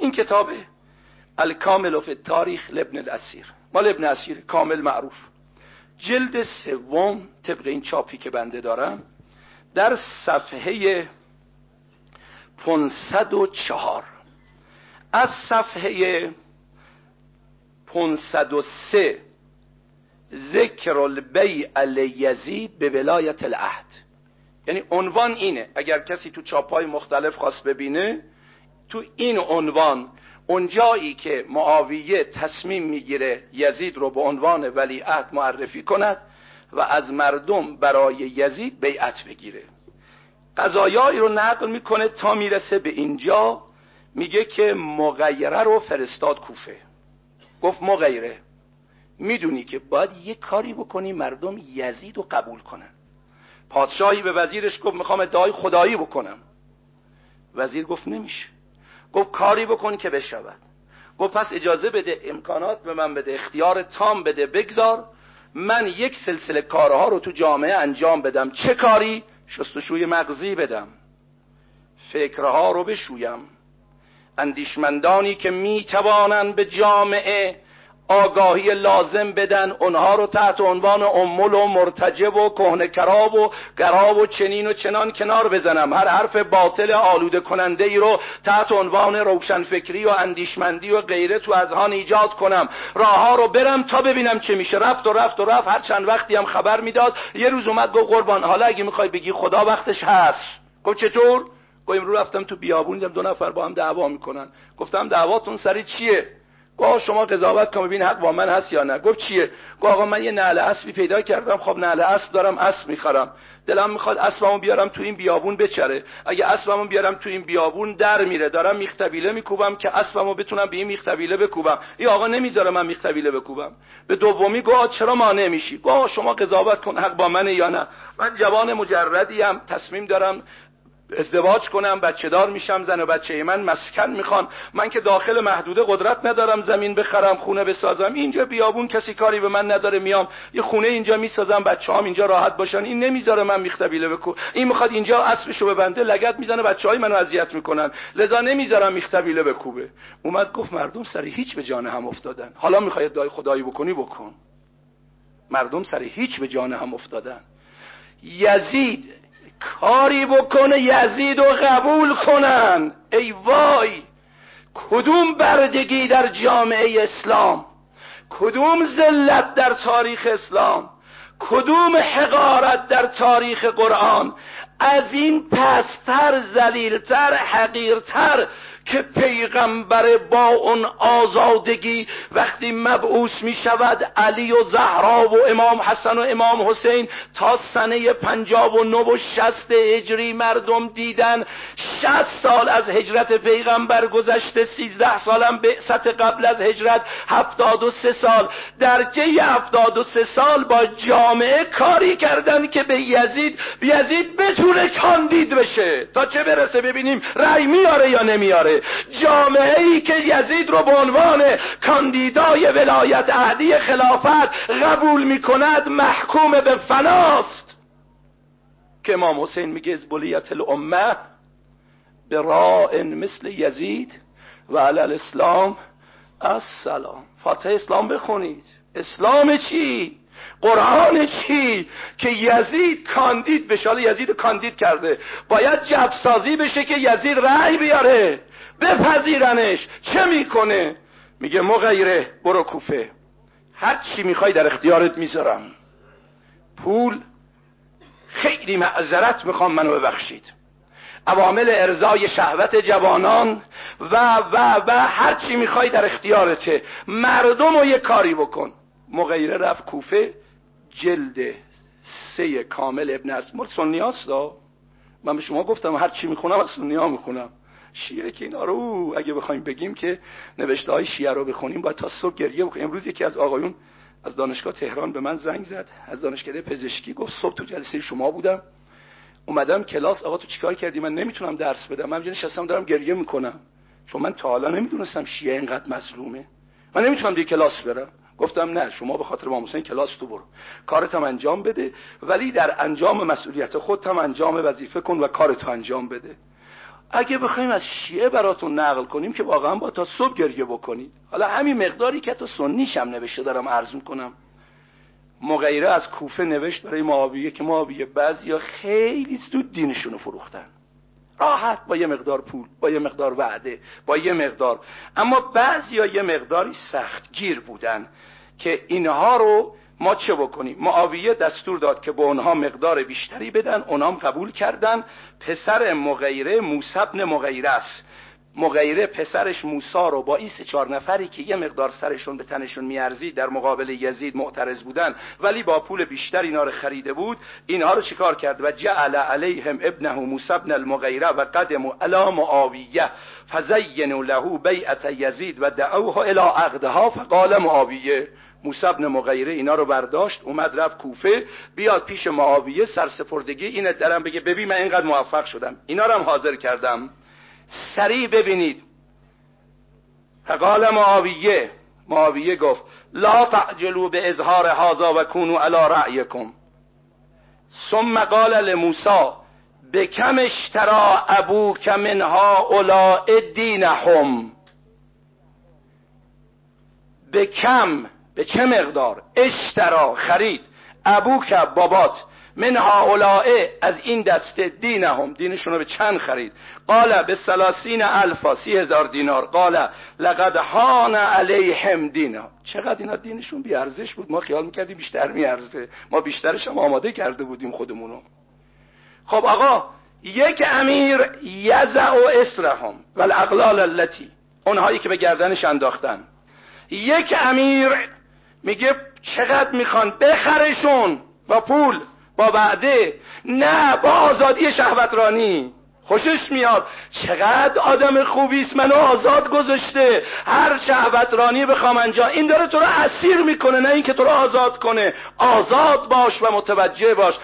این کتابه. الکامل فی تاریخ لبن الاسیر. مال ابن اسیر کامل معروف. جلد سوم طبق این چاپی که بنده دارم در صفحه 504 از صفحه 503 ذکر البیع یزید به ولایت العهد یعنی عنوان اینه اگر کسی تو چاپای مختلف خواست ببینه تو این عنوان اونجایی که معاویه تصمیم می‌گیره یزید رو به عنوان ولیعهد معرفی کند و از مردم برای یزید بیعت بگیره. قضایایی رو نقل می‌کنه تا می‌رسه به اینجا میگه که مغیره رو فرستاد کوفه. گفت مغیره می‌دونی که باید یه کاری بکنی مردم یزید رو قبول کنن. پادشاهی به وزیرش گفت می‌خوام ادعای خدایی بکنم. وزیر گفت نمیشه. گفت کاری بکن که بشود. گفت پس اجازه بده امکانات به من بده اختیار تام بده بگذار. من یک سلسله کارها رو تو جامعه انجام بدم. چه کاری؟ شستشوی مغزی بدم. فکرها رو بشویم. اندیشمندانی که می‌توانند به جامعه آگاهی لازم بدن. اونها رو تحت عنوان امول و مرتجب و کهنه کراب و گراب و چنین و چنان کنار بزنم. هر حرف باطل آلوده کننده ای رو تحت عنوان روشنفکری و اندیشمندی و غیره تو آن ایجاد کنم. راه ها رو برم تا ببینم چه میشه. رفت و رفت و رفت. هر چند وقتی هم خبر می‌داد یه روز اومد گفت قربان حالا اگه می‌خوای بگی خدا وقتش هست. گفت چطور؟ گفت امروز رفتم تو بیابون دو نفر با هم دعوا می‌کنن. گفتم دعواتون سری چیه؟ گفت شما قضاوت کن ببین حق با من هست یا نه. گفت چیه؟ گفت آقا من یه نعل اسبی پیدا کردم. خب نعل اسب دارم اسب می‌خرم. دلم می‌خواد اسبمو بیارم تو این بیابون بچره. اگه اسبمو بیارم تو این بیابون در میره. دارم میختبیله میکوبم که اسبمو بتونم به این میختبیله بکوبم. این آقا نمی‌ذاره من میختبیله بکوبم. به دومی گفت چرا مانع میشی؟ گفت شما قضاوت کن حق با منه یا نه. من جوان مجردی هم تصمیم دارم ازدواج کنم بچه دار میشم زن و بچه من مسکن می‌خوان. من که داخل محدوده قدرت ندارم زمین بخرم خونه بسازم. اینجا بیابون کسی کاری به من نداره میام یه خونه اینجا می‌سازم بچه هم اینجا راحت باشن. این نمی‌ذاره من میختبیله بکن این می‌خواد اینجا اسبشو ببنده لگت می‌زنه بچه های منو اذیت می‌کنن. لذا نمی‌ذارم میختبیله بکوبه. اومد گفت مردم سری هیچ به جان هم افتادن. حالا می‌خوای دای خدایی بکنی؟ بکن. مردم سری هیچ به جان هم افتادن. یزید کاری بکنه یزید و قبول کنن. ای وای کدوم بردگی در جامعه اسلام؟ کدوم ذلت در تاریخ اسلام؟ کدوم حقارت در تاریخ قرآن؟ از این پستر زلیلتر حقیرتر که پیغمبر با اون آزادگی وقتی مبعوث می شود علی و زهرا و امام حسن و امام حسین تا سنه پنجاب و نو و شست هجری مردم دیدن. شست سال از هجرت پیغمبر گذشته سیزده سالم به قبل از هجرت هفتاد و سه سال. در جه هفتاد و سه سال با جامعه کاری کردن که به یزید به یزید بتونه کاندید بشه. تا چه برسه ببینیم رأی میاره یا نمیاره؟ جامعه ای که یزید رو به عنوان کاندیدای ولایت عهدی خلافت قبول می کند محکوم به فناست. که امام حسین میگه از بلیت الامه به رائن مثل یزید و علی الاسلام السلام. فاتح اسلام بخونید. اسلام چی؟ قرآن چی؟ که یزید کاندید بشه. حالا یزید کاندید کرده. باید جبسازی بشه که یزید رأی بیاره. بپذیرنش. چه می‌کنه؟ میگه مغیره برو کوفه. هر چی می‌خوای در اختیارت می‌ذارم. پول خیلی معذرت می‌خوام منو ببخشید. عوامل ارزای شهوت جوانان و و و هر چی می‌خوای در اختیارته. مردم رو یه کاری بکن. مغیره رفت کوفه. جلد سه کامل ابن اسمال سنیاست. من به شما گفتم هر چی می‌خونم از سنیا می‌خونم. شیعه که اینا رو اگه بخوایم بگیم که نوشته های شیعه رو بخونیم باید تا صبح گریه بکنیم امروز یکی از آقایون از دانشگاه تهران به من زنگ زد. از دانشکده پزشکی گفت صبح تو جلسه شما بودم. اومدم کلاس. آقا تو چیکار کردی؟ من نمی‌تونم درس بدم. من نشستم دارم گریه می‌کنم. چون من تا حالا نمی‌دونستم شیعه اینقدر مظلومه. من نمی‌تونم دیگه کلاس برم. گفتم نه شما به خاطر امام حسین کلاس تو برو. کارت هم انجام بده ولی در انجام مسئولیت خودت هم انجام وظیفه کن و کارت انجام بده. اگه بخوایم از شیعه براتون نقل کنیم که واقعا با تا صبح گریه بکنید. حالا همین مقداری که تو سنیش هم نوشته دارم عرض کنم مغیره از کوفه نوشت برای معاویه که معاویه بعضیا خیلی زود دینشونو فروختن. راحت با یه مقدار پول با یه مقدار وعده با یه مقدار. اما بعضیا یه مقداری سخت گیر بودن که اینها رو ما چه بکنیم؟ معاویه دستور داد که به اونها مقدار بیشتری بدن اونام قبول کردن. پسر مغیره موسبن مغیره است. مغیره پسرش موسا رو با این سه چهار نفری که یه مقدار سرشون به تنشون میارزید در مقابل یزید معترض بودن ولی با پول بیشتر اینا رو خریده بود. اینها رو چیکار کرد؟ و جعل علیهم ابنه موسی ابن المغیره و قدموا الی معاویه. فزینوا له بیعت یزید و دعوه الی عقدها فقال معاویه موسی ابن مغیره اینا رو برداشت اومد رفت کوفه بیاد پیش معاویه سرسپردگی اینه درم بگه ببین من اینقدر موفق شدم. اینا رو هم حاضر کردم. سریع ببینید. فقال معاویه معاویه گفت لا تعجلوا به اظهار هذا و کونوا علی رأیکم. ثم قال لموسی بکم اشترا ابوک منها اولاء دینهم به کم به چه مقدار؟ اشترا خرید. ابوک بابات. من هؤلاء از این دسته دینهم. دینشون رو به چند خرید؟ قال به سلاسین الفا سی هزار دینار. قال لقد هان علیهم دینا چقدر اینا دینشون بیارزش بود؟ ما خیال می‌کردیم بیشتر میارزه. ما بیشترش هم آماده کرده بودیم خودمونو. خب آقا یک امیر یزع و اسرهم و الاغلال التي اونهایی که به گردنش انداختن. یک امیر میگه چقدر می‌خوان بخرشون با پول با وعده نه با آزادی شهوترانی. خوشش میاد چقدر آدم خوبی است منو آزاد گذاشته. هر شهوترانی بخوام انجا این داره تو رو اسیر می‌کنه نه اینکه تو رو آزاد کنه. آزاد باش و متوجه باش.